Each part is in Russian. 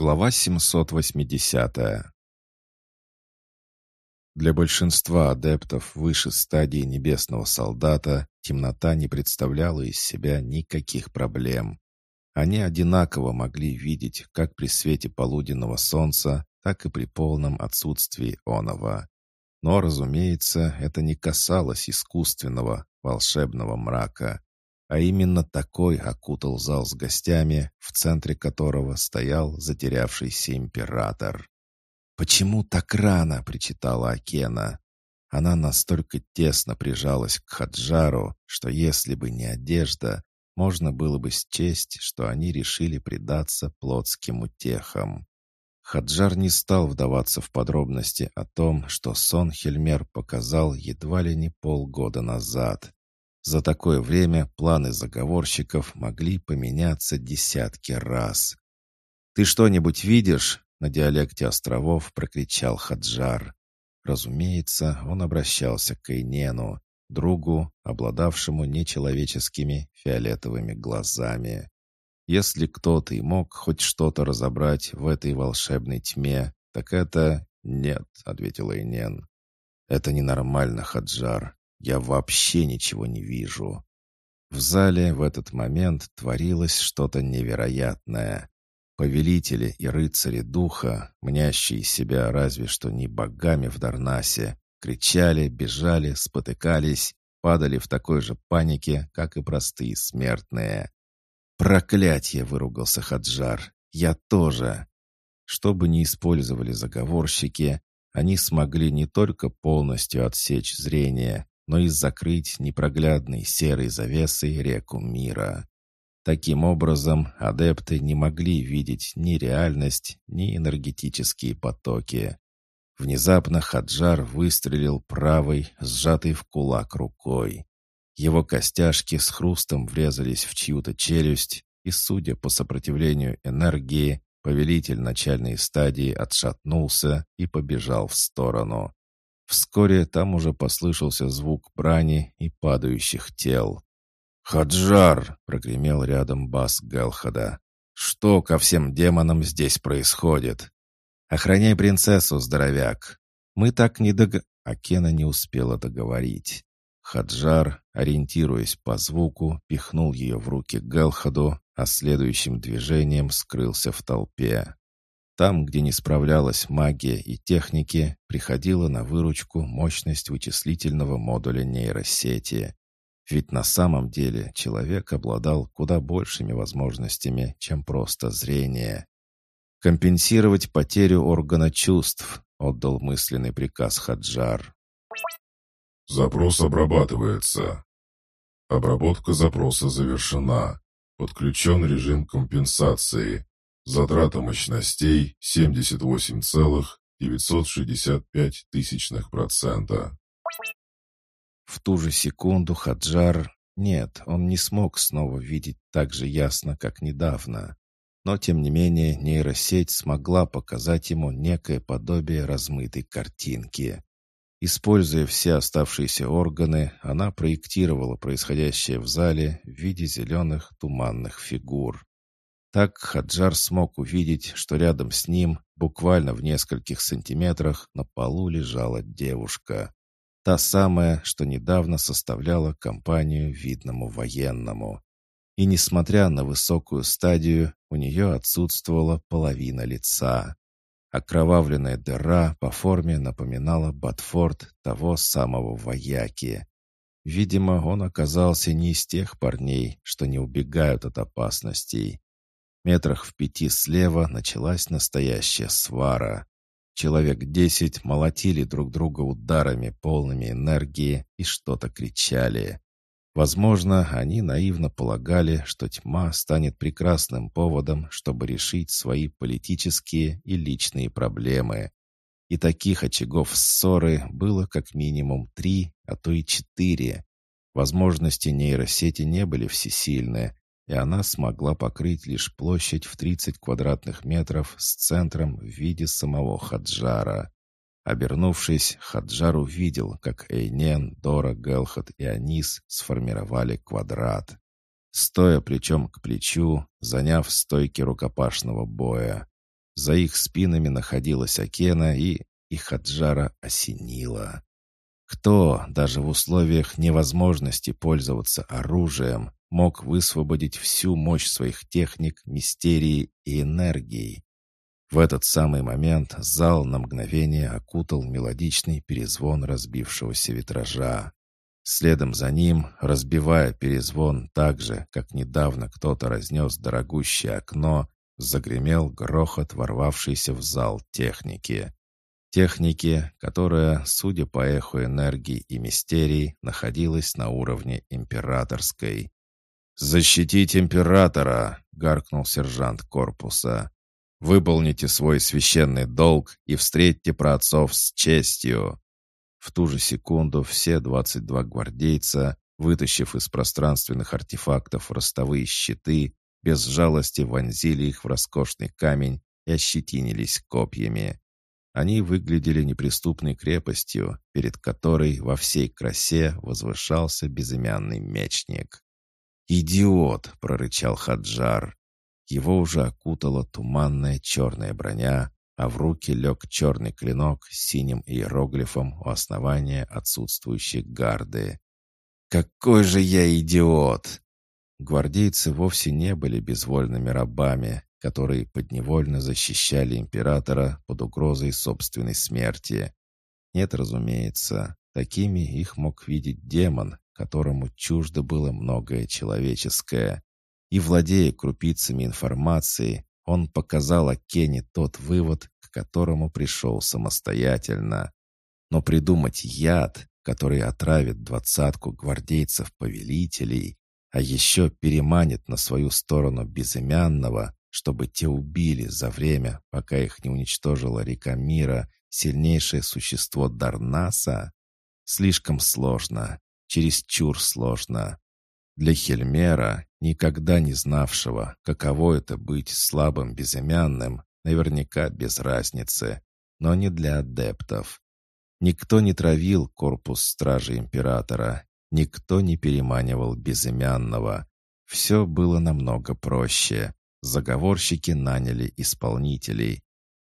Глава 780. Для большинства адептов выше стадии небесного солдата темнота не представляла из себя никаких проблем. Они одинаково могли видеть как при свете полуденного солнца, так и при полном отсутствии оного. Но, разумеется, это не касалось искусственного, волшебного мрака, а именно такой окутал зал с гостями, в центре которого стоял затерявшийся император. «Почему так рано?» — причитала Акена. Она настолько тесно прижалась к Хаджару, что если бы не одежда, можно было бы счесть, что они решили предаться плотским утехам. Хаджар не стал вдаваться в подробности о том, что сон Хельмер показал едва ли не полгода назад. За такое время планы заговорщиков могли поменяться десятки раз. «Ты что-нибудь видишь?» — на диалекте островов прокричал Хаджар. Разумеется, он обращался к Эйнену, другу, обладавшему нечеловеческими фиолетовыми глазами. Если кто-то и мог хоть что-то разобрать в этой волшебной тьме, так это... «Нет», — ответил Эйнен. «Это ненормально, Хаджар. Я вообще ничего не вижу». В зале в этот момент творилось что-то невероятное. Повелители и рыцари духа, мнящие себя разве что не богами в Дарнасе, кричали, бежали, спотыкались, падали в такой же панике, как и простые смертные. «Проклятье!» — выругался Хаджар. «Я тоже!» Что бы ни использовали заговорщики, они смогли не только полностью отсечь зрение, но и закрыть непроглядной серой завесой реку мира. Таким образом, адепты не могли видеть ни реальность, ни энергетические потоки. Внезапно Хаджар выстрелил правой, сжатой в кулак рукой. Его костяшки с хрустом врезались в чью-то челюсть, и, судя по сопротивлению энергии, повелитель начальной стадии отшатнулся и побежал в сторону. Вскоре там уже послышался звук брани и падающих тел. «Хаджар!» — прогремел рядом бас Галхада. «Что ко всем демонам здесь происходит?» «Охраняй принцессу, здоровяк!» «Мы так не дог...» Акена не успела договорить. Хаджар, ориентируясь по звуку, пихнул ее в руки Галхаду, а следующим движением скрылся в толпе. Там, где не справлялась магия и техники, приходила на выручку мощность вычислительного модуля нейросети. Ведь на самом деле человек обладал куда большими возможностями, чем просто зрение. «Компенсировать потерю органа чувств», — отдал мысленный приказ Хаджар. «Запрос обрабатывается. Обработка запроса завершена. Подключен режим компенсации. Затрата мощностей 78,965 тысячных процента. В ту же секунду Хаджар... Нет, он не смог снова видеть так же ясно, как недавно. Но, тем не менее, нейросеть смогла показать ему некое подобие размытой картинки. Используя все оставшиеся органы, она проектировала происходящее в зале в виде зеленых туманных фигур. Так Хаджар смог увидеть, что рядом с ним, буквально в нескольких сантиметрах, на полу лежала девушка. Та самая, что недавно составляла компанию видному военному. И несмотря на высокую стадию, у нее отсутствовала половина лица. Окровавленная дыра по форме напоминала Батфорд того самого вояки. Видимо, он оказался не из тех парней, что не убегают от опасностей. Метрах в пяти слева началась настоящая свара. Человек десять молотили друг друга ударами, полными энергии, и что-то кричали. Возможно, они наивно полагали, что тьма станет прекрасным поводом, чтобы решить свои политические и личные проблемы. И таких очагов ссоры было как минимум три, а то и четыре. Возможности нейросети не были всесильны, и она смогла покрыть лишь площадь в 30 квадратных метров с центром в виде самого Хаджара. Обернувшись, Хаджар увидел, как Эйнен, Дора, Гелхат и Анис сформировали квадрат. Стоя плечом к плечу, заняв стойки рукопашного боя. За их спинами находилась Акена и... и Хаджара осенила. Кто, даже в условиях невозможности пользоваться оружием, мог высвободить всю мощь своих техник, мистерии и энергии? В этот самый момент зал на мгновение окутал мелодичный перезвон разбившегося витража. Следом за ним, разбивая перезвон так же, как недавно кто-то разнес дорогущее окно, загремел грохот ворвавшейся в зал техники. Техники, которая, судя по эху энергии и мистерий, находилась на уровне императорской. «Защитить императора!» — гаркнул сержант корпуса. «Выполните свой священный долг и встретьте праотцов с честью!» В ту же секунду все 22 гвардейца, вытащив из пространственных артефактов ростовые щиты, без жалости вонзили их в роскошный камень и ощетинились копьями. Они выглядели неприступной крепостью, перед которой во всей красе возвышался безымянный мечник. «Идиот!» — прорычал Хаджар. Его уже окутала туманная черная броня, а в руки лег черный клинок с синим иероглифом у основания отсутствующей гарды. «Какой же я идиот!» Гвардейцы вовсе не были безвольными рабами, которые подневольно защищали императора под угрозой собственной смерти. Нет, разумеется, такими их мог видеть демон, которому чуждо было многое человеческое. И, владея крупицами информации, он показал Акене тот вывод, к которому пришел самостоятельно. Но придумать яд, который отравит двадцатку гвардейцев-повелителей, а еще переманит на свою сторону безымянного, чтобы те убили за время, пока их не уничтожила река мира, сильнейшее существо Дарнаса? Слишком сложно, чересчур сложно. Для Хельмера, никогда не знавшего, каково это быть слабым безымянным, наверняка без разницы, но не для адептов. Никто не травил корпус стражи императора, никто не переманивал безымянного. Все было намного проще. Заговорщики наняли исполнителей.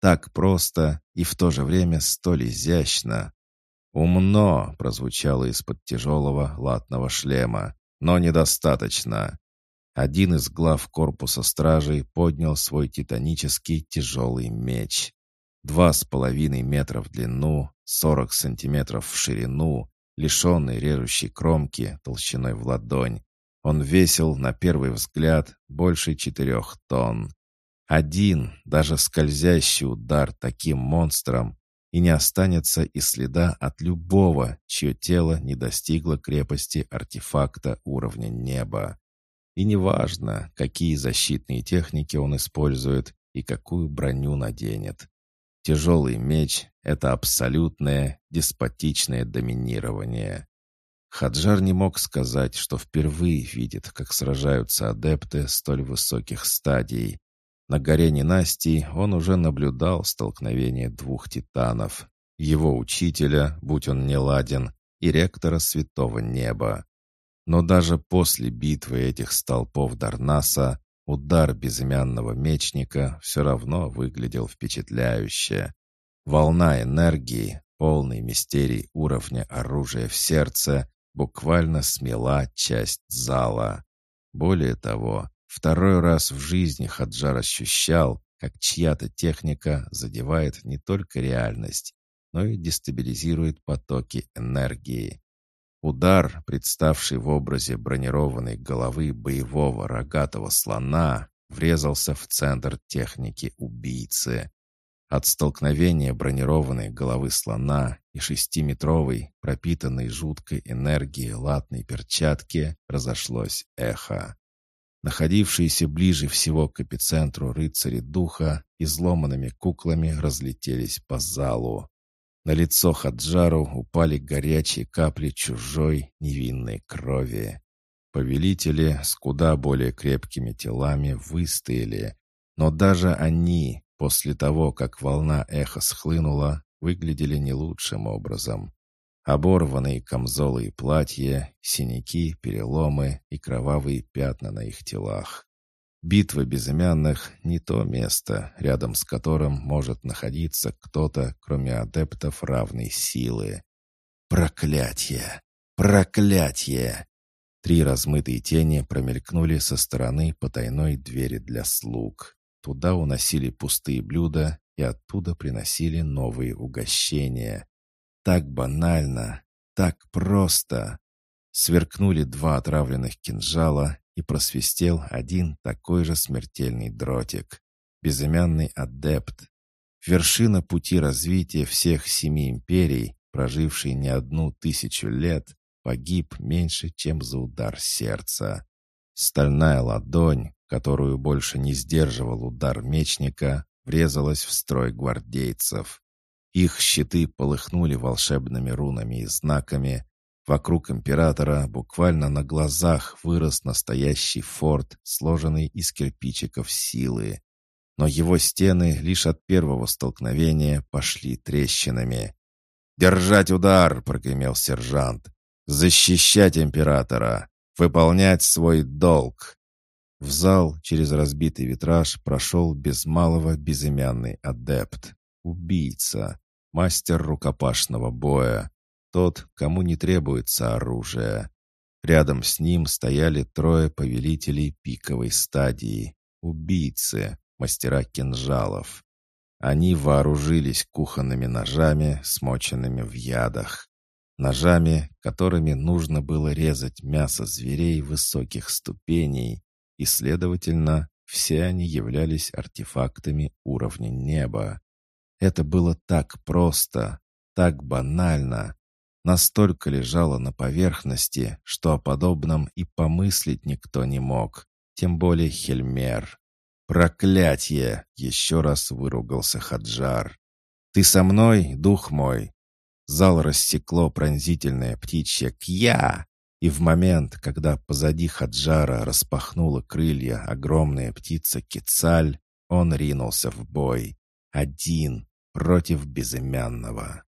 Так просто и в то же время столь изящно. «Умно!» — прозвучало из-под тяжелого латного шлема. «Но недостаточно!» Один из глав корпуса стражей поднял свой титанический тяжелый меч. Два с половиной метра в длину, сорок сантиметров в ширину, лишенный режущей кромки толщиной в ладонь, он весил, на первый взгляд, больше четырех тонн. Один, даже скользящий удар таким монстром, и не останется и следа от любого, чье тело не достигло крепости артефакта уровня неба. И неважно, какие защитные техники он использует и какую броню наденет. Тяжелый меч — это абсолютное, деспотичное доминирование. Хаджар не мог сказать, что впервые видит, как сражаются адепты столь высоких стадий. На горе ненастий он уже наблюдал столкновение двух титанов. Его учителя, будь он не ладен, и ректора Святого Неба. Но даже после битвы этих столпов Дарнаса удар безымянного мечника все равно выглядел впечатляюще. Волна энергии, полный мистерий уровня оружия в сердце, буквально смела часть зала. Более того, второй раз в жизни Хаджар ощущал, как чья-то техника задевает не только реальность, но и дестабилизирует потоки энергии. Удар, представший в образе бронированной головы боевого рогатого слона, врезался в центр техники убийцы. От столкновения бронированной головы слона и шестиметровой, пропитанной жуткой энергией латной перчатки, разошлось эхо. Находившиеся ближе всего к эпицентру рыцари духа изломанными куклами разлетелись по залу. На лицо Хаджару упали горячие капли чужой невинной крови. Повелители с куда более крепкими телами выстояли, но даже они, После того, как волна эха схлынула, выглядели не лучшим образом. Оборванные камзолы и платья, синяки, переломы и кровавые пятна на их телах. Битва безымянных — не то место, рядом с которым может находиться кто-то, кроме адептов равной силы. Проклятье! Проклятье! Три размытые тени промелькнули со стороны потайной двери для слуг. Туда уносили пустые блюда и оттуда приносили новые угощения. Так банально, так просто. Сверкнули два отравленных кинжала, и просвистел один такой же смертельный дротик. Безымянный адепт. Вершина пути развития всех семи империй, проживший не одну тысячу лет, погиб меньше, чем за удар сердца. Стальная ладонь, которую больше не сдерживал удар мечника, врезалась в строй гвардейцев. Их щиты полыхнули волшебными рунами и знаками. Вокруг императора буквально на глазах вырос настоящий форт, сложенный из кирпичиков силы. Но его стены лишь от первого столкновения пошли трещинами. «Держать удар!» — прогремел сержант. «Защищать императора! Выполнять свой долг!» В зал через разбитый витраж прошел без малого безымянный адепт. Убийца, мастер рукопашного боя, тот, кому не требуется оружие. Рядом с ним стояли трое повелителей пиковой стадии, убийцы, мастера кинжалов. Они вооружились кухонными ножами, смоченными в ядах. Ножами, которыми нужно было резать мясо зверей высоких ступеней, и, следовательно, все они являлись артефактами уровня неба. Это было так просто, так банально, настолько лежало на поверхности, что о подобном и помыслить никто не мог, тем более Хельмер. «Проклятье!» — еще раз выругался Хаджар. «Ты со мной, дух мой?» Зал рассекло пронзительное птичье «Кья!» И в момент, когда позади Хаджара распахнула крылья огромная птица Кицаль, он ринулся в бой. Один против безымянного.